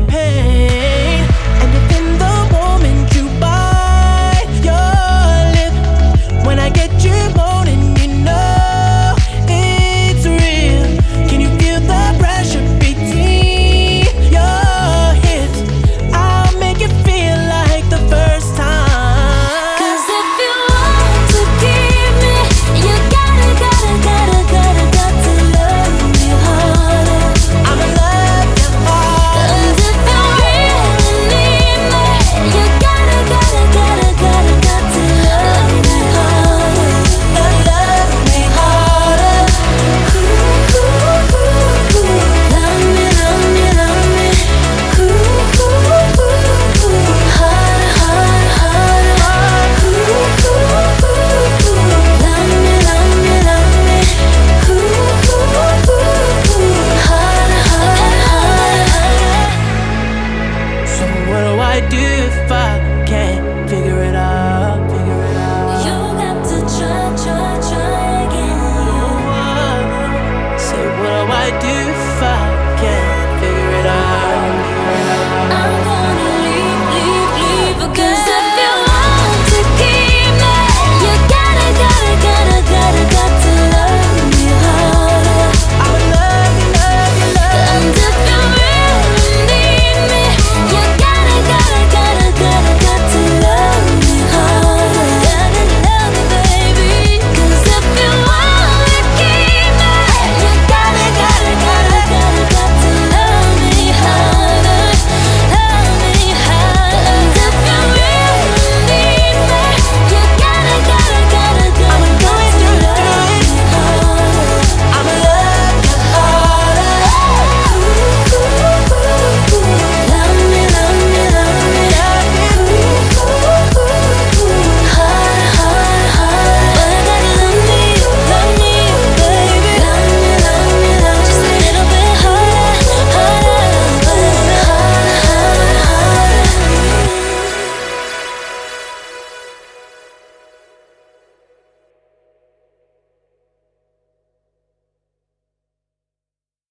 the pain. And if in the moment you bite your lip, when I get you more.